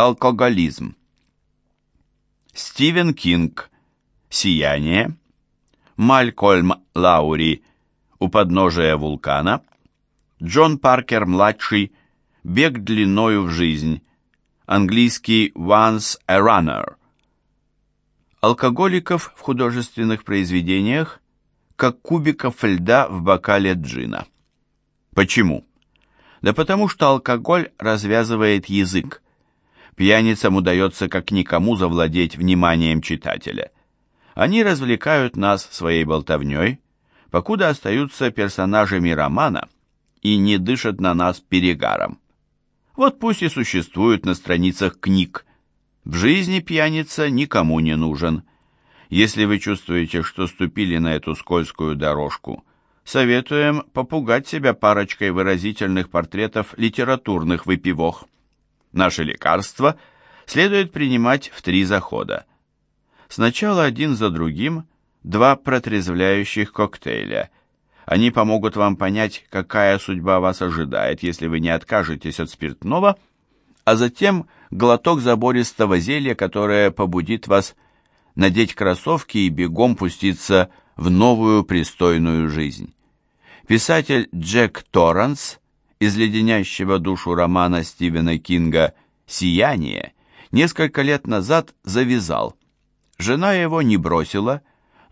Алкоголизм. Стивен Кинг. Сияние. Малькольм Лаури. У подножия вулкана. Джон Паркер-младший. Бег длиною в жизнь. Английский Once a Runner. Алкоголиков в художественных произведениях как кубиков льда в бокале джина. Почему? Да потому что алкоголь развязывает язык. Пьяницам удается как никому завладеть вниманием читателя. Они развлекают нас своей болтовней, покуда остаются персонажами романа и не дышат на нас перегаром. Вот пусть и существуют на страницах книг. В жизни пьяница никому не нужен. Если вы чувствуете, что ступили на эту скользкую дорожку, советуем попугать себя парочкой выразительных портретов литературных выпивох. Наше лекарство следует принимать в три захода. Сначала один за другим два протрезвляющих коктейля. Они помогут вам понять, какая судьба вас ожидает, если вы не откажетесь от спиртного, а затем глоток забористого зелья, которое побудит вас надеть кроссовки и бегом пуститься в новую пристойную жизнь. Писатель Джек Торранс из леденящего душу романа Стивена Кинга «Сияние» несколько лет назад завязал. Жена его не бросила,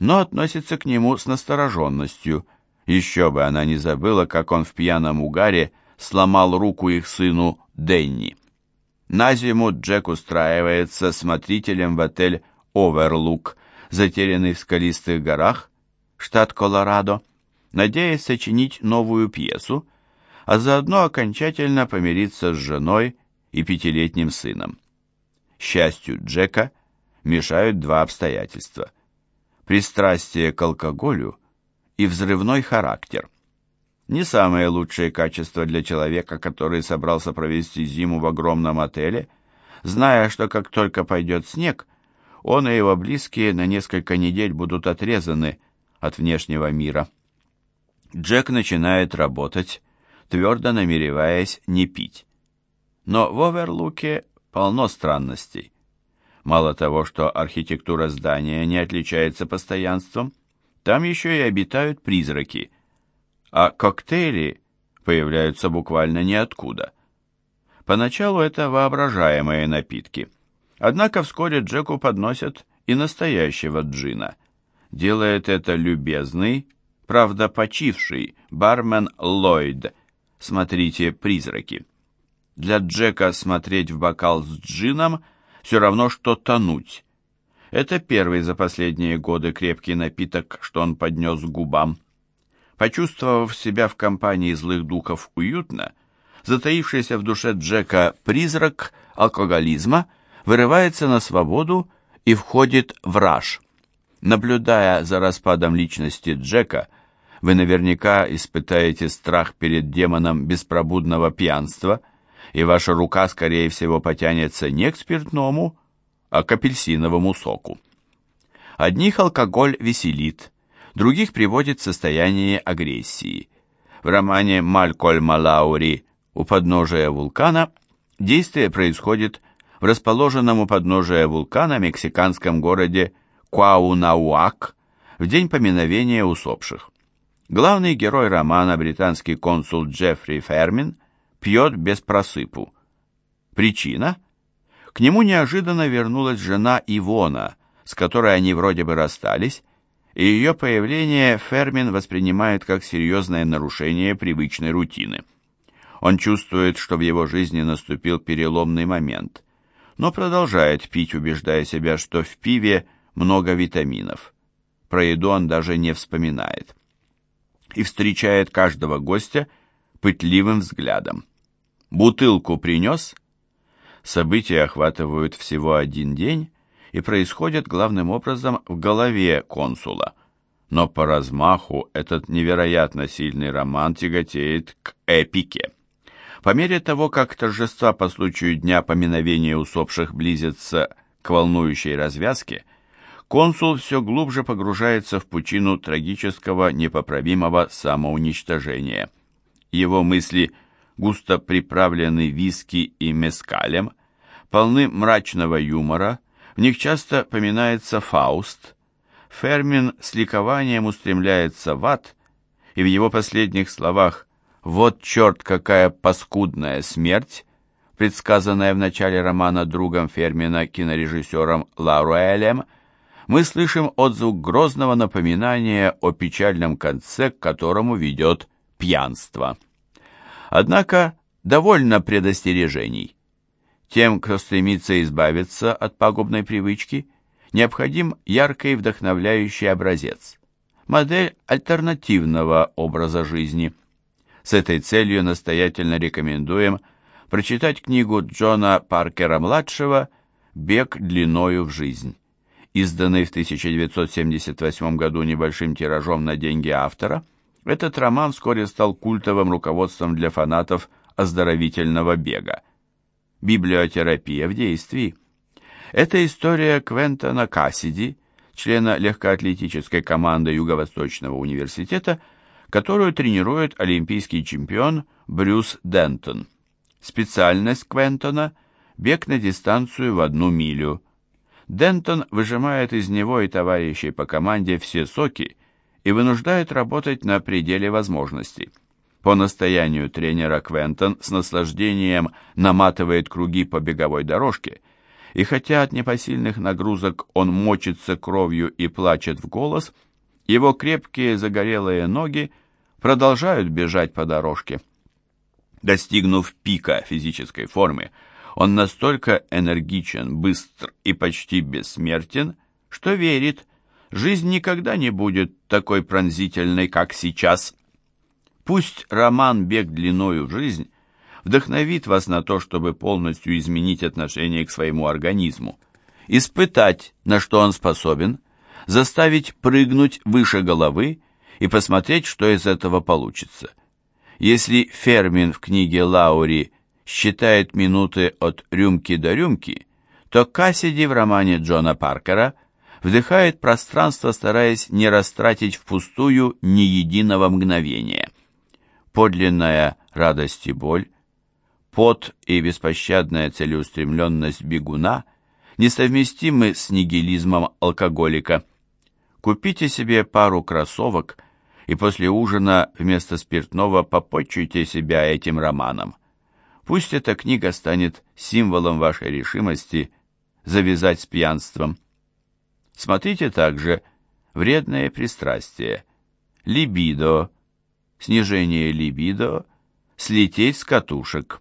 но относится к нему с настороженностью. Еще бы она не забыла, как он в пьяном угаре сломал руку их сыну Денни. На зиму Джек устраивается смотрителем в отель «Оверлук», затерянный в скалистых горах, штат Колорадо, надеясь сочинить новую пьесу, а заодно окончательно помириться с женой и пятилетним сыном. Счастью Джека мешают два обстоятельства. Пристрастие к алкоголю и взрывной характер. Не самые лучшие качества для человека, который собрался провести зиму в огромном отеле, зная, что как только пойдет снег, он и его близкие на несколько недель будут отрезаны от внешнего мира. Джек начинает работать, твердо намереваясь не пить. Но в Оверлуке полно странностей. Мало того, что архитектура здания не отличается постоянством, там еще и обитают призраки, а коктейли появляются буквально ниоткуда. Поначалу это воображаемые напитки, однако вскоре Джеку подносят и настоящего джина. Делает это любезный, правда почивший, бармен Ллойд. Смотрите «Призраки». Для Джека смотреть в бокал с джином все равно, что тонуть. Это первый за последние годы крепкий напиток, что он поднес к губам. Почувствовав себя в компании злых духов уютно, затаившийся в душе Джека призрак алкоголизма вырывается на свободу и входит в раж. Наблюдая за распадом личности Джека, вы наверняка испытаете страх перед демоном беспробудного пьянства, и ваша рука, скорее всего, потянется не к спиртному, а к апельсиновому соку. Одних алкоголь веселит, других приводит в состояние агрессии. В романе Малькольма Лаури «У подножия вулкана» действие происходит в расположенном у подножия вулкана мексиканском городе Куаунауак в день поминовения усопших. Главный герой романа, британский консул Джеффри Фермин, пьет без просыпу. Причина? К нему неожиданно вернулась жена Ивона, с которой они вроде бы расстались, и ее появление Фермин воспринимает как серьезное нарушение привычной рутины. Он чувствует, что в его жизни наступил переломный момент, но продолжает пить, убеждая себя, что в пиве много витаминов. Про еду он даже не вспоминает и встречает каждого гостя пытливым взглядом. Бутылку принес? События охватывают всего один день и происходят главным образом в голове консула. Но по размаху этот невероятно сильный роман тяготеет к эпике. По мере того, как торжества по случаю Дня поминовения усопших близятся к волнующей развязке, консул все глубже погружается в пучину трагического непоправимого самоуничтожения. Его мысли густо приправлены виски и мескалем, полны мрачного юмора, в них часто поминается Фауст. Фермин с ликованием устремляется в ад, и в его последних словах «Вот черт, какая паскудная смерть!» предсказанная в начале романа другом Фермина кинорежиссером Лауруэлем, мы слышим отзвук грозного напоминания о печальном конце, к которому ведет пьянство. Однако довольно предостережений. Тем, кто стремится избавиться от пагубной привычки, необходим яркий вдохновляющий образец, модель альтернативного образа жизни. С этой целью настоятельно рекомендуем – прочитать книгу Джона Паркера-младшего «Бег длиною в жизнь», изданный в 1978 году небольшим тиражом на деньги автора. Этот роман вскоре стал культовым руководством для фанатов оздоровительного бега. Библиотерапия в действии. Это история Квентона Кассиди, члена легкоатлетической команды Юго-Восточного университета, которую тренирует олимпийский чемпион Брюс Дентон. Специальность Квентона – бег на дистанцию в одну милю. Дентон выжимает из него и товарищей по команде все соки и вынуждает работать на пределе возможностей. По настоянию тренера Квентон с наслаждением наматывает круги по беговой дорожке, и хотя от непосильных нагрузок он мочится кровью и плачет в голос, его крепкие загорелые ноги продолжают бежать по дорожке. Достигнув пика физической формы, он настолько энергичен, быстр и почти бессмертен, что верит, жизнь никогда не будет такой пронзительной, как сейчас. Пусть роман «Бег длиною в жизнь» вдохновит вас на то, чтобы полностью изменить отношение к своему организму, испытать, на что он способен, заставить прыгнуть выше головы и посмотреть, что из этого получится. Если Фермин в книге Лаури считает минуты от рюмки до рюмки, то Кассиди в романе Джона Паркера вдыхает пространство, стараясь не растратить впустую ни единого мгновения. Подлинная радость и боль, пот и беспощадная целеустремленность бегуна несовместимы с нигилизмом алкоголика. Купите себе пару кроссовок – и после ужина вместо спиртного попочуйте себя этим романом. Пусть эта книга станет символом вашей решимости завязать с пьянством. Смотрите также «Вредное пристрастие», «Либидо», «Снижение либидо», «Слететь с катушек».